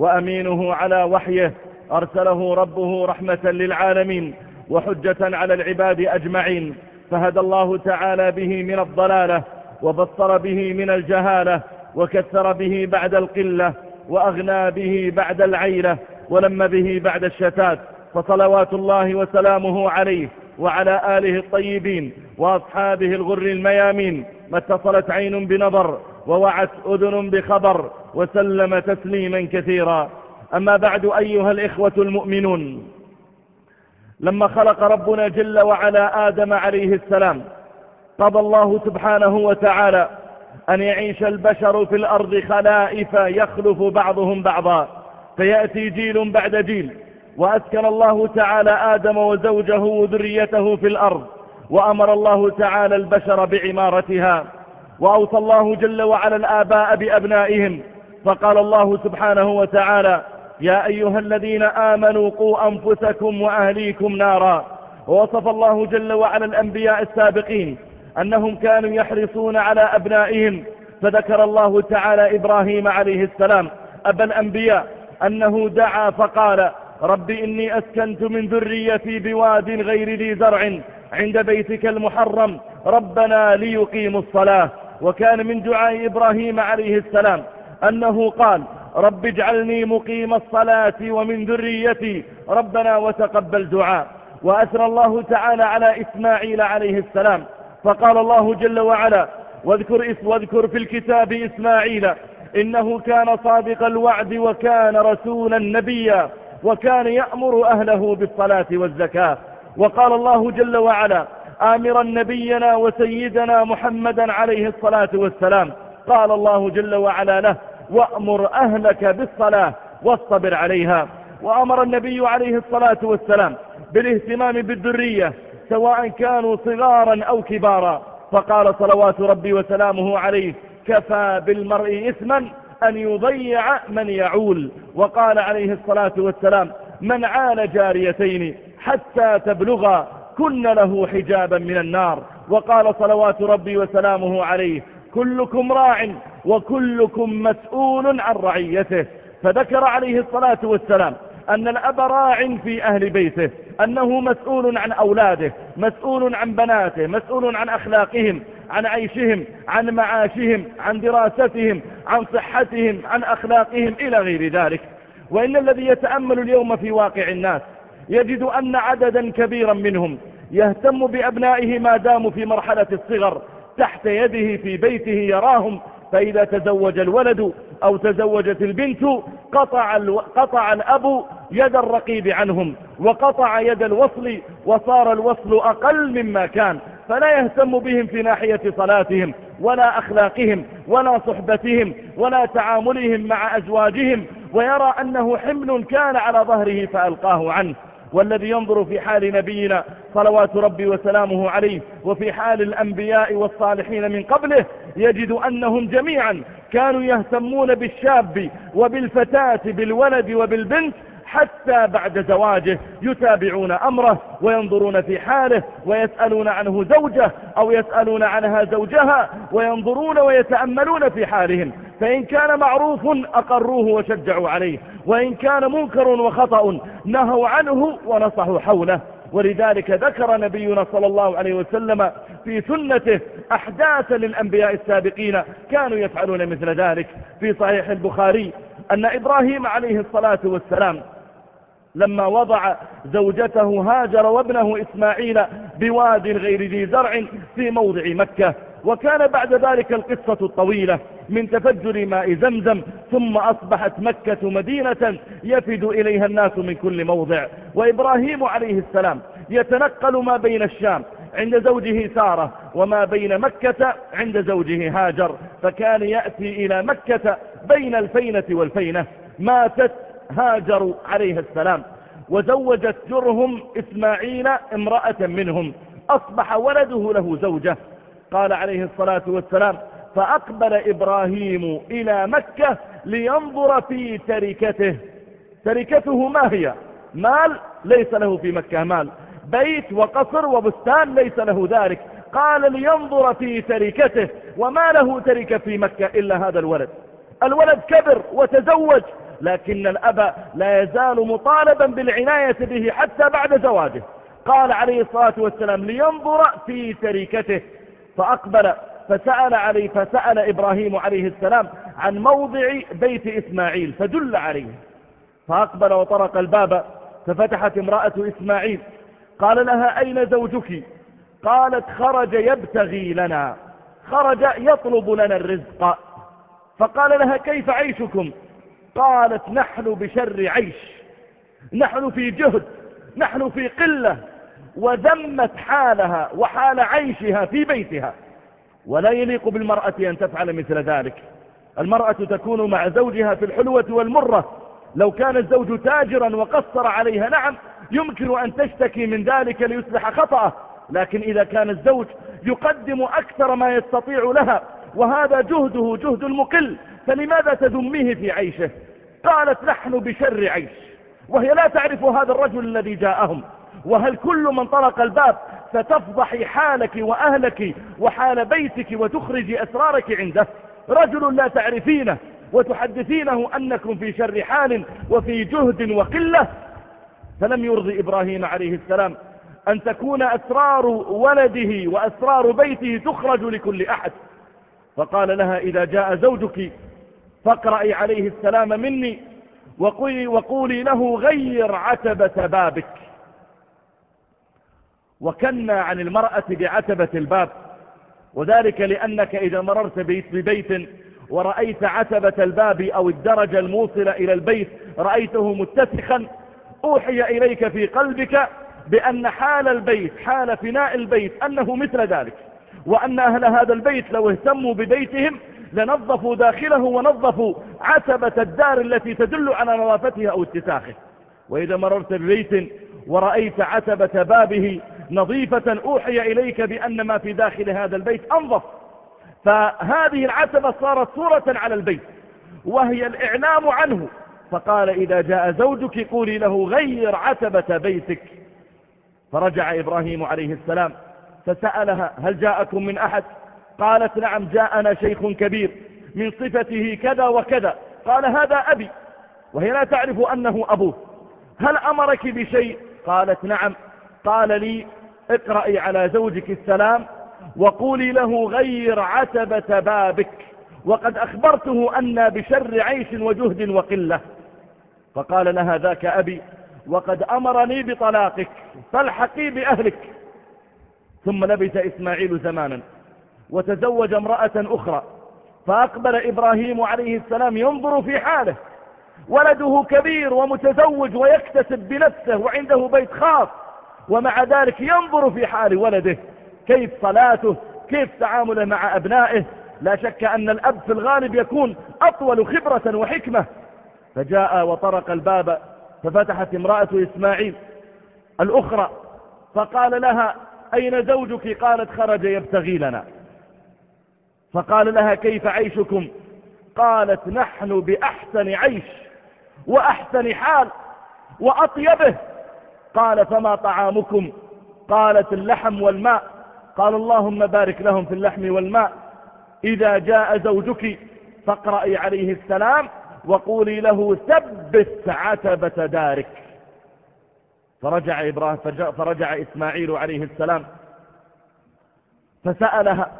وأمينه على وحيه أرسله ربه رحمة للعالمين وحجة على العباد أجمعين. فهدى الله تعالى به من الضلالة وبصر به من الجهالة وكثر به بعد القلة وأغنى به بعد العيلة ولم به بعد الشتات. فصلوات الله وسلامه عليه وعلى آله الطيبين وأصحابه الغر الميامين. ما اتصلت عين بنظر ووعت أذن بخبر. وسلم تسليما كثيرا. أما بعد أيها الإخوة المؤمنون لما خلق ربنا جل وعلا آدم عليه السلام قضى الله سبحانه وتعالى أن يعيش البشر في الأرض خلائف يخلف بعضهم بعضا. فيأتي جيل بعد جيل وأسكن الله تعالى آدم وزوجه وذريته في الأرض وأمر الله تعالى البشر بعمارتها وأوصى الله جل وعلا الآباء بأبنائهم فقال الله سبحانه وتعالى يا أيها الذين آمنوا قوا أنفسكم وأهليكم نارا. ووصف الله جل وعلا الأنبياء السابقين أنهم كانوا يحرصون على أبنائهم. فذكر الله تعالى إبراهيم عليه السلام أبا الأنبياء أنه دعا فقال رب إني أسكنت من ذريتي بواد غير ذي زرع عند بيتك المحرم. ربنا ليقيموا الصلاة. وكان من دعاء إبراهيم عليه السلام أنه قال رب اجعلني مقيم الصلاة ومن ذريتي. ربنا وتقبل دعاء. وأثنى الله تعالى على إسماعيل عليه السلام. فقال الله جل وعلا واذكر, واذكر في الكتاب إسماعيل إنه كان صادق الوعد وكان رسولا نبيا وكان يأمر أهله بالصلاة والزكاة. وقال الله جل وعلا آمرا نبينا وسيدنا محمدا عليه الصلاة والسلام. قال الله جل وعلا له وأمر أهلك بالصلاة واصطبر عليها. وأمر النبي عليه الصلاة والسلام بالاهتمام بالذرية سواء كانوا صغارا أو كبارا. فقال صلوات ربي وسلامه عليه كفى بالمرء إثما أن يضيع من يعول وقال عليه الصلاة والسلام من عال جاريتين حتى تبلغا كن له حجابا من النار وقال صلوات ربي وسلامه عليه كلكم راع وكلكم مسؤول عن رعيته. فذكر عليه الصلاة والسلام أن الأب راع في أهل بيته أنه مسؤول عن أولاده مسؤول عن بناته مسؤول عن أخلاقهم عن عيشهم عن معاشهم عن دراستهم عن صحتهم عن أخلاقهم إلى غير ذلك. وإن الذي يتأمل اليوم في واقع الناس يجد أن عددا كبيرا منهم يهتم بأبنائه ما داموا في مرحلة الصغر تحت يده في بيته يراهم فإذا تزوج الولد أو تزوجت البنت قطع, قطع الأب يد الرقيب عنهم وقطع يد الوصل وصار الوصل أقل مما كان فلا يهتم بهم في ناحية صلاتهم ولا أخلاقهم ولا صحبتهم ولا تعاملهم مع أزواجهم ويرى أنه حمل كان على ظهره فألقاه عنه. والذي ينظر في حال نبينا صلوات ربي وسلامه عليه. وفي حال الأنبياء والصالحين من قبله يجد أنهم جميعا كانوا يهتمون بالشاب وبالفتاة بالولد وبالبنت حتى بعد زواجه يتابعون أمره وينظرون في حاله ويسألون عنه زوجه أو يسألون عنها زوجها وينظرون ويتأملون في حالهم. فإن كان معروف أقروه وشجعوا عليه. وإن كان منكر وخطأ نهوا عنه ونصحوا حوله. ولذلك ذكر نبينا صلى الله عليه وسلم في سنته أحداثا للأنبياء السابقين كانوا يفعلون مثل ذلك. في صحيح البخاري أن إبراهيم عليه الصلاة والسلام لما وضع زوجته هاجر وابنه إسماعيل بواد غير ذي زرع في موضع مكة وكان بعد ذلك القصة الطويلة من تفجر ماء زمزم ثم أصبحت مكة مدينة يفد إليها الناس من كل موضع. وإبراهيم عليه السلام يتنقل ما بين الشام عند زوجه سارة وما بين مكة عند زوجه هاجر. فكان يأتي إلى مكة بين الفينة والفينة. ماتت هاجر عليه السلام. وزوجت جرهم إسماعيل امرأة منهم. أصبح ولده له زوجة. قال عليه الصلاة والسلام فأقبل إبراهيم إلى مكة لينظر في تركته. تركته ما هي؟ مال ليس له في مكة مال. بيت وقصر وبستان ليس له ذلك. قال لينظر في تركته. وما له ترك في مكة إلا هذا الولد. الولد كبر وتزوج لكن الأب لا يزال مطالبا بالعناية به حتى بعد زواجه. قال عليه الصلاة والسلام لينظر في تركته. فأقبل فسأل عليه فسأل إبراهيم عليه السلام عن موضع بيت إسماعيل فدل عليه. فأقبل وطرق الباب ففتحت امرأة إسماعيل. قال لها أين زوجك؟ قالت خرج يبتغي لنا. خرج يطلب لنا الرزق. فقال لها كيف عيشكم؟ قالت نحن بشر عيش. نحن في جهد نحن في قلة وذمت حالها وحال عيشها في بيتها. ولا يليق بالمرأة أن تفعل مثل ذلك. المرأة تكون مع زوجها في الحلوة والمرة. لو كان الزوج تاجرا وقصر عليها نعم يمكن أن تشتكي من ذلك ليصلح خطأه لكن إذا كان الزوج يقدم أكثر ما يستطيع لها وهذا جهده جهد المقل فلماذا تذميه في عيشه؟ قالت نحن بشر عيش. وهي لا تعرف هذا الرجل الذي جاءهم. وهل كل من طرق الباب ستفضحي حالك وأهلك وحال بيتك وتخرجي أسرارك عنده. رجل لا تعرفينه وتحدثينه أنكم في شر حال وفي جهد وقلة. فلم يرضي إبراهيم عليه السلام أن تكون أسرار ولده وأسرار بيته تخرج لكل أحد. فقال لها إذا جاء زوجك فاقرأي عليه السلام مني وقولي, وقولي له غير عتبة بابك. وكنا عن المرأة بعتبة الباب. وذلك لأنك إذا مررت ببيت ورأيت عتبة الباب أو الدرجة الموصلة إلى البيت رأيته متسخا أوحي إليك في قلبك بأن حال البيت حال فناء البيت أنه مثل ذلك وأن أهل هذا البيت لو اهتموا ببيتهم لنظفوا داخله ونظفوا عتبة الدار التي تدل على نظافتها أو اتساخه. وإذا مررت ببيت ورأيت عتبة بابه نظيفة أوحي إليك بأن ما في داخل هذا البيت أنظف. فهذه العتبة صارت صورة على البيت وهي الإعلام عنه. فقال إذا جاء زوجك قولي له غير عتبة بيتك. فرجع إبراهيم عليه السلام فسألها هل جاءكم من أحد؟ قالت نعم جاءنا شيخ كبير من صفته كذا وكذا. قال هذا أبي وهي لا تعرف أنه أبوه. هل أمرك بشيء؟ قالت نعم. قال لي اقرأي على زوجك السلام وقولي له غير عتبة بابك وقد أخبرته أن بشر عيش وجهد وقلة. فقال لها ذاك أبي وقد أمرني بطلاقك فالحقي بأهلك. ثم لبث إسماعيل زمانا وتزوج امرأة أخرى فأقبل إبراهيم عليه السلام ينظر في حاله. ولده كبير ومتزوج ويكتسب بنفسه وعنده بيت خاص. ومع ذلك ينظر في حال ولده كيف صلاته كيف تعامله مع أبنائه. لا شك أن الأب في الغالب يكون أطول خبرة وحكمة. فجاء وطرق الباب ففتحت امرأة إسماعيل الأخرى فقال لها أين زوجك؟ قالت خرج يبتغي لنا. فقال لها كيف عيشكم؟ قالت نحن بأحسن عيش وأحسن حال وأطيبه. قال فما طعامكم قالت اللحم والماء قال اللهم بارك لهم في اللحم والماء إذا جاء زوجك فاقرأي عليه السلام وقولي له ثبت عتبة دارك. فرجع, إبراهيم فرجع إسماعيل عليه السلام فسألها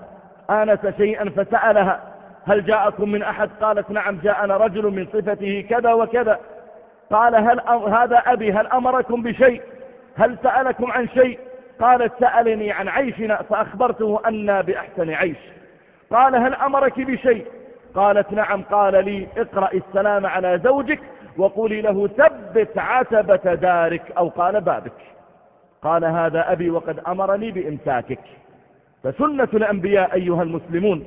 آنس شيئا فسألها هل جاءكم من أحد؟ قالت نعم جاءنا رجل من صفته كذا وكذا. قال هل هذا أبي هل أمركم بشيء؟ هل سألكم عن شيء؟ قالت سألني عن عيشنا فأخبرته أن بأحسن عيش. قال هل أمرك بشيء؟ قالت نعم قال لي اقرأ السلام على زوجك وقولي له ثبت عتبة دارك أو قال بابك. قال هذا أبي وقد أمرني بإمساكك. فسنة الأنبياء أيها المسلمون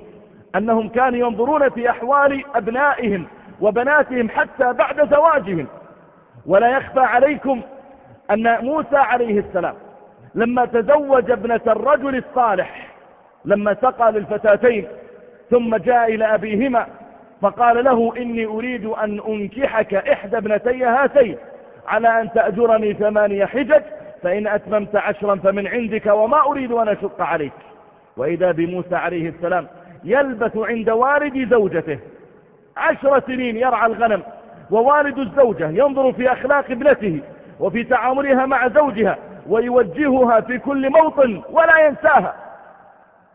أنهم كانوا ينظرون في أحوال أبنائهم وبناتهم حتى بعد زواجهم. ولا يخفى عليكم أن موسى عليه السلام لما تزوج ابنة الرجل الصالح لما سقى للفتاتين ثم جاء إلى أبيهما فقال له إني أريد أن أنكحك إحدى ابنتي هاتين على أن تأجرني ثمانية حجج فإن أتممت عشرا فمن عندك وما أريد أن أشق عليك. وإذا بموسى عليه السلام يلبث عند والد زوجته عشر سنين يرعى الغنم ووالد الزوجة ينظر في أخلاق ابنته وفي تعاملها مع زوجها ويوجهها في كل موطن ولا ينساها.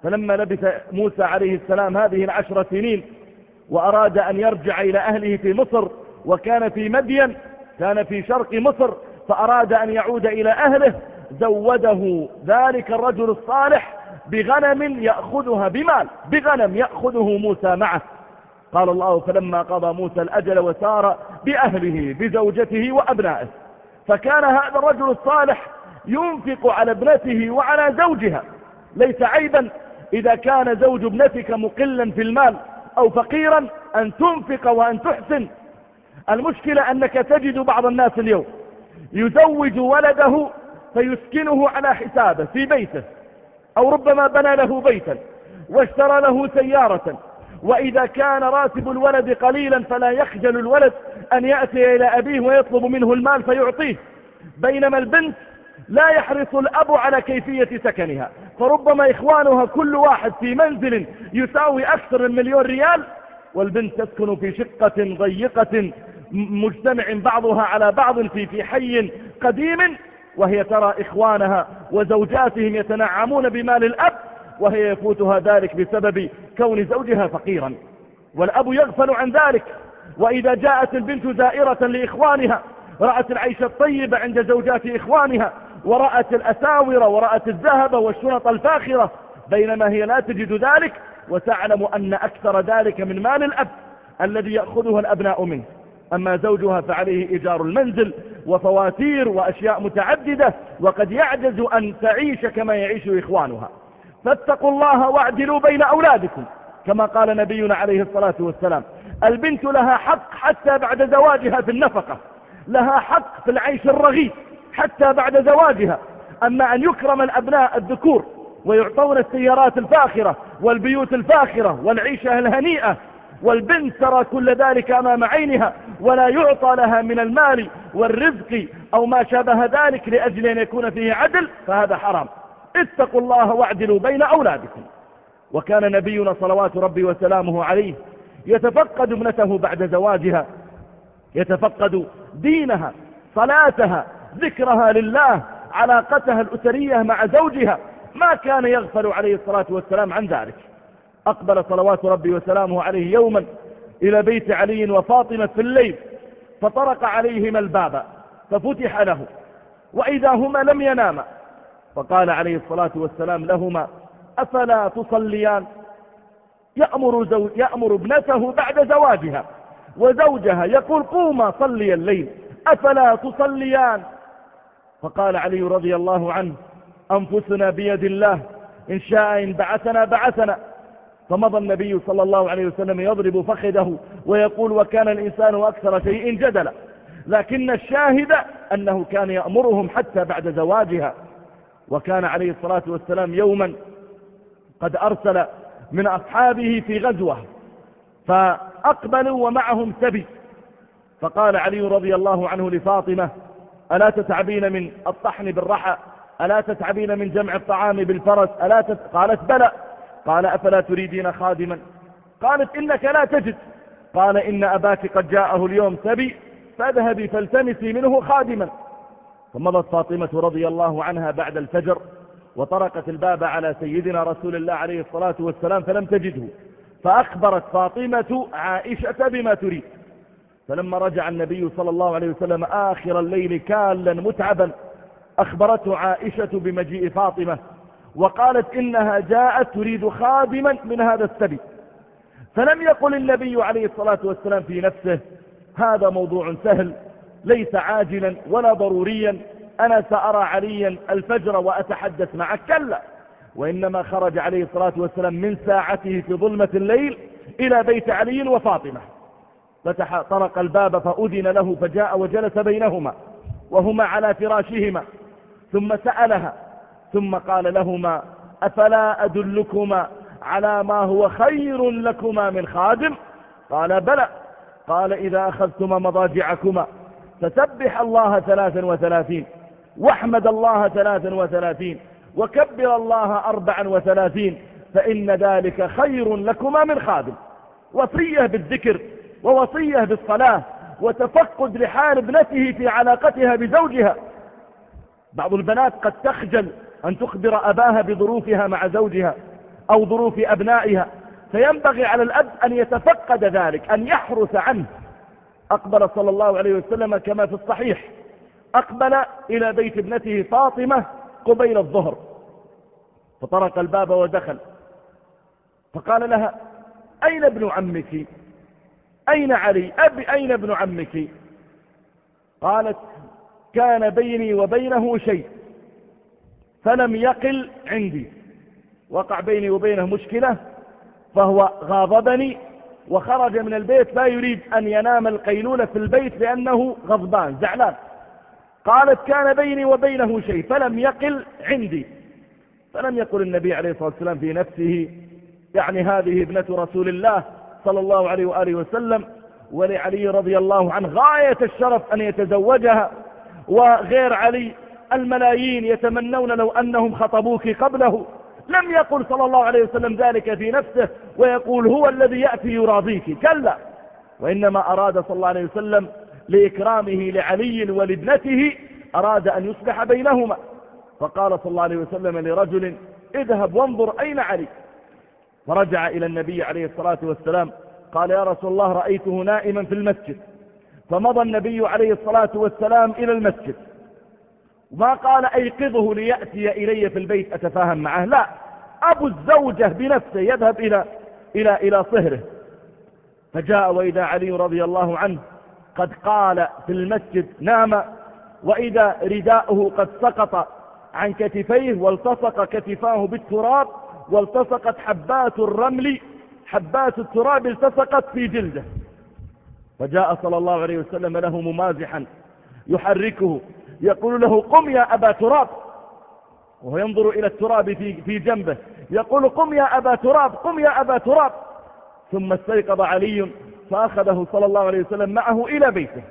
فلما لبث موسى عليه السلام هذه العشر سنين وأراد أن يرجع إلى أهله في مصر وكان في مدين كان في شرق مصر فأراد أن يعود إلى أهله زوده ذلك الرجل الصالح بغنم يأخذها بمال بغنم يأخذه موسى معه. قال الله فلما قضى موسى الأجل وسار بأهله بزوجته وأبنائه فكان هذا الرجل الصالح ينفق على ابنته وعلى زوجها. ليس عيبا إذا كان زوج ابنتك مقلا في المال أو فقيرا أن تنفق وأن تحسن. المشكلة أنك تجد بعض الناس اليوم يزوج ولده فيسكنه على حسابه في بيته أو ربما بنى له بيتا واشترى له سيارة وإذا كان راتب الولد قليلا فلا يخجل الولد أن يأتي إلى أبيه ويطلب منه المال فيعطيه. بينما البنت لا يحرص الأب على كيفية سكنها. فربما إخوانها كل واحد في منزل يساوي أكثر من مليون ريال والبنت تسكن في شقة ضيقة مجتمع بعضها على بعض في في حي قديم وهي ترى إخوانها وزوجاتهم يتنعمون بمال الأب وهي يفوتها ذلك بسبب كون زوجها فقيرا. والأب يغفل عن ذلك. وإذا جاءت البنت زائرة لإخوانها رأت العيش الطيبة عند زوجات إخوانها ورأت الأساور ورأت الذهب والشنط الفاخرة بينما هي لا تجد ذلك وتعلم أن أكثر ذلك من مال الأب الذي يأخذها الأبناء منه. أما زوجها فعليه إيجار المنزل وفواتير وأشياء متعددة وقد يعجز أن تعيش كما يعيش إخوانها. فاتقوا الله واعدلوا بين أولادكم. كما قال نبينا عليه الصلاة والسلام البنت لها حق حتى بعد زواجها في النفقة لها حق في العيش الرغيد حتى بعد زواجها. أما أن يكرم الأبناء الذكور ويعطون السيارات الفاخرة والبيوت الفاخرة والعيشة الهنيئة والبنت ترى كل ذلك أمام عينها ولا يعطى لها من المال والرزق أو ما شابه ذلك لأجل أن يكون فيه عدل فهذا حرام. اتقوا الله واعدلوا بين أولادكم. وكان نبينا صلوات ربي وسلامه عليه يتفقد ابنته بعد زواجها يتفقد دينها صلاتها ذكرها لله علاقتها الأسرية مع زوجها. ما كان يغفل عليه الصلاة والسلام عن ذلك. أقبل صلوات ربي وسلامه عليه يوما إلى بيت علي وفاطمة في الليل فطرق عليهما الباب ففتح له وإذا هما لم يناما فقال عليه الصلاة والسلام لهما أفلا تصليان؟ يأمر, زو... يأمر ابنته بعد زواجها وزوجها يقول قوما صلي الليل أفلا تصليان؟ فقال علي رضي الله عنه أنفسنا بيد الله إن شاء إن بعثنا بعثنا. فمضى النبي صلى الله عليه وسلم يضرب فخذه ويقول وكان الإنسان أكثر شيء جدلا لكن الشاهد أنه كان يأمرهم حتى بعد زواجها. وكان عليه الصلاة والسلام يوما قد أرسل من أصحابه في غزوة فأقبلوا ومعهم سبي. فقال علي رضي الله عنه لفاطمة ألا تتعبين من الطحن بالرحى؟ ألا تتعبين من جمع الطعام بالفرس؟ ألا تت... قالت بلى. قال أفلا تريدين خادما؟ قالت إنك لا تجد. قال إن أباك قد جاءه اليوم سبي فاذهبي فالتمسي منه خادما. فمضت فاطمة رضي الله عنها بعد الفجر وطرقت الباب على سيدنا رسول الله عليه الصلاة والسلام فلم تجده فأخبرت فاطمة عائشة بما تريد. فلما رجع النبي صلى الله عليه وسلم آخر الليل كالا متعبا أخبرته عائشة بمجيء فاطمة وقالت إنها جاءت تريد خادما من هذا السبي. فلم يقل النبي عليه الصلاة والسلام في نفسه هذا موضوع سهل ليس عاجلا ولا ضروريا أنا سأرى عليا الفجر وأتحدث معك. كلا وإنما خرج عليه الصلاة والسلام من ساعته في ظلمة الليل إلى بيت علي وفاطمة. فتح طرق الباب فأذن له فجاء وجلس بينهما وهما على فراشهما ثم سألها ثم قال لهما أفلا أدلكما على ما هو خير لكما من خادم؟ قال بلى. قال إذا أخذتما مضاجعكما فسبح الله ثلاثا وثلاثين واحمد الله ثلاثا وثلاثين وكبر الله أربعا وثلاثين فإن ذلك خير لكما من خادم. وصية بالذكر ووصية بالصلاة وتفقد لحال ابنته في علاقتها بزوجها. بعض البنات قد تخجل أن تخبر أباها بظروفها مع زوجها أو ظروف أبنائها فينبغي على الأب أن يتفقد ذلك أن يحرس عنه. أقبل صلى الله عليه وسلم كما في الصحيح. أقبل إلى بيت ابنته فاطمة قبيل الظهر. فطرق الباب ودخل. فقال لها أين ابن عمك؟ أين علي؟ أبي أين ابن عمك؟ قالت كان بيني وبينه شيء فلم يقل عندي. وقع بيني وبينه مشكلة فهو غاضبني وخرج من البيت لا يريد أن ينام القيلولة في البيت لأنه غضبان زعلان. قالت كان بيني وبينه شيء فلم يقل عندي. فلم يقل النبي عليه الصلاة والسلام في نفسه يعني هذه ابنة رسول الله صلى الله عليه وآله وسلم ولعلي رضي الله عنه غاية الشرف أن يتزوجها وغير علي الملايين يتمنون لو أنهم خطبوك قبله. لم يقل صلى الله عليه وسلم ذلك في نفسه ويقول هو الذي يأتي يراضيك. كلا. وإنما أراد صلى الله عليه وسلم لإكرامه لعلي ولابنته أراد أن يصلح بينهما. فقال صلى الله عليه وسلم لرجل اذهب وانظر أين علي. فرجع إلى النبي عليه الصلاة والسلام قال يا رسول الله رأيته نائما في المسجد. فمضى النبي عليه الصلاة والسلام إلى المسجد. ما قال أيقظه ليأتي إلي في البيت أتفاهم معه؟ لا. أبو الزوجة بنفسه يذهب إلى, إلى, إلى صهره. فجاء وإذا علي رضي الله عنه قد قال في المسجد نام وإذا رداؤه قد سقط عن كتفيه والتصق كتفاه بالتراب والتصقت حبات الرمل حبات التراب التصقت في جلده. فجاء صلى الله عليه وسلم له ممازحا يحركه يقول له قم يا أبا تراب. وهو ينظر إلى التراب في, في جنبه. يقول قم يا أبا تراب قم يا أبا تراب. ثم استيقظ علي فأخذه صلى الله عليه وسلم معه إلى بيته.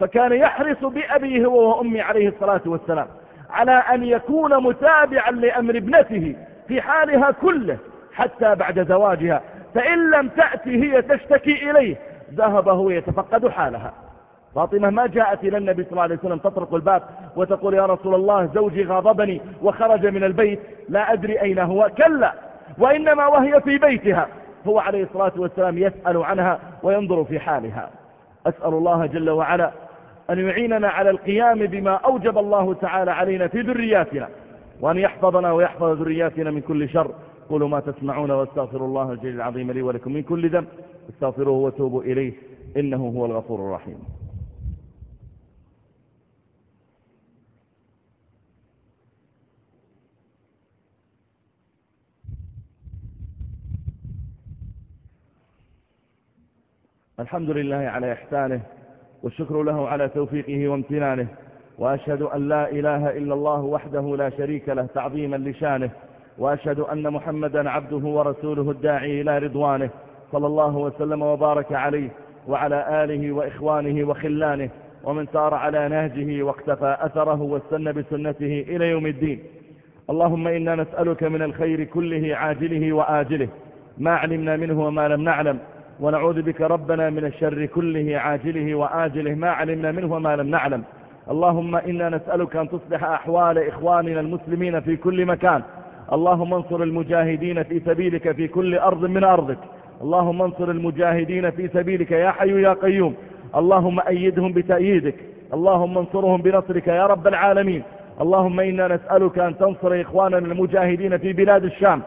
فكان يحرص بأبيه هو وأمي عليه الصلاة والسلام على أن يكون متابعا لأمر ابنته في حالها كله حتى بعد زواجها. فإن لم تأتي هي تشتكي إليه ذهب هو يتفقد حالها. فاطمة ما جاءت إلى النبي صلى الله عليه وسلم تطرق الباب وتقول يا رسول الله زوجي غاضبني وخرج من البيت لا أدري أين هو كلا وإنما وهي في بيتها. هو عليه الصلاة والسلام يسأل عنها وينظر في حالها. أسأل الله جل وعلا أن يعيننا على القيام بما أوجب الله تعالى علينا في ذرياتنا وأن يحفظنا ويحفظ ذرياتنا من كل شر. قولوا ما تسمعون واستغفر الله الجليل العظيم لي ولكم من كل ذنب. استغفروه وتوبوا إليه إنه هو الغفور الرحيم. الحمد لله على إحسانه والشكر له على توفيقه وامتنانه وأشهد أن لا إله إلا الله وحده لا شريك له تعظيما لشانه وأشهد أن محمدا عبده ورسوله الداعي إلى رضوانه صلى الله وسلم وبارك عليه وعلى آله وإخوانه وخلانه ومن سار على نهجه واقتفى أثره واستنى بسنته إلى يوم الدين. اللهم إنا نسألك من الخير كله عاجله وآجله ما علمنا منه وما لم نعلم ونعوذ بك ربنا من الشر كله عاجله وآجله ما علمنا منه وما لم نعلم. اللهم إنا نسألك أن تصلح أحوال إخواننا المسلمين في كل مكان. اللهم انصر المجاهدين في سبيلك في كل أرض من أرضك. اللهم انصر المجاهدين في سبيلك يا حي يا قيوم. اللهم أيدهم بتأييدك. اللهم انصرهم بنصرك يا رب العالمين. اللهم إنا نسألك أن تنصر إخواننا المجاهدين في بلاد الشام.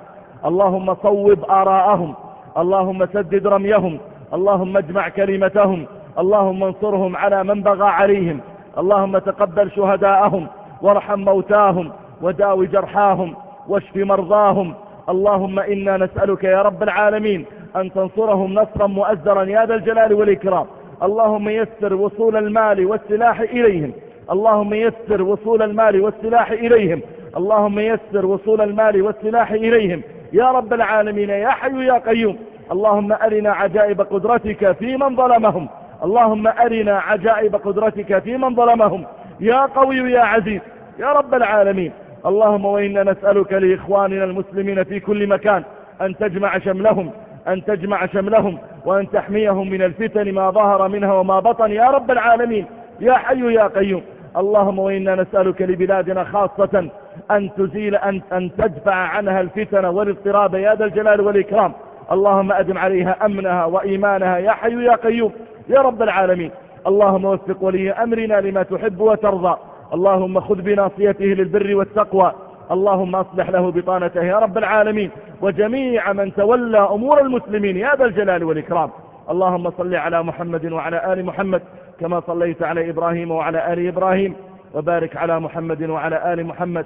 اللهم صوب آراءهم. اللهم سدد رميهم اللهم اجمع كلمتهم اللهم انصرهم على من بغى عليهم اللهم تقبل شهداءهم وارحم موتاهم وداوي جرحاهم واشف مرضاهم اللهم إنا نسألك يا رب العالمين أن تنصرهم نصرا مؤزرا يا ذا الجلال والإكرام اللهم يسر وصول المال والسلاح إليهم اللهم يسر وصول المال والسلاح إليهم اللهم يسر وصول المال والسلاح إليهم يا رب العالمين يا حي يا قيوم اللهم أرنا عجائب قدرتك في من ظلمهم. اللهم أرنا عجائب قدرتك في من ظلمهم. يا قوي يا عزيز يا رب العالمين اللهم وإنا نسألك لإخواننا المسلمين في كل مكان أن تجمع شملهم أن تجمع شملهم وأن تحميهم من الفتن ما ظهر منها وما بطن. يا رب العالمين يا حي يا قيوم اللهم وإنا نسألك لبلادنا خاصة أن تزيل أن, أن تدفع عنها الفتن والاضطراب يا ذا الجلال والإكرام. اللهم أدم عليها أمنها وإيمانها يا حي يا قيوم. يا رب العالمين. اللهم وفق ولي أمرنا لما تحب وترضى. اللهم خذ بناصيته للبر والتقوى. اللهم أصلح له بطانته يا رب العالمين. وجميع من تولى أمور المسلمين يا ذا الجلال والإكرام. اللهم صل على محمد وعلى آل محمد كما صليت على إبراهيم وعلى آل إبراهيم. وبارك على محمد وعلى آل محمد.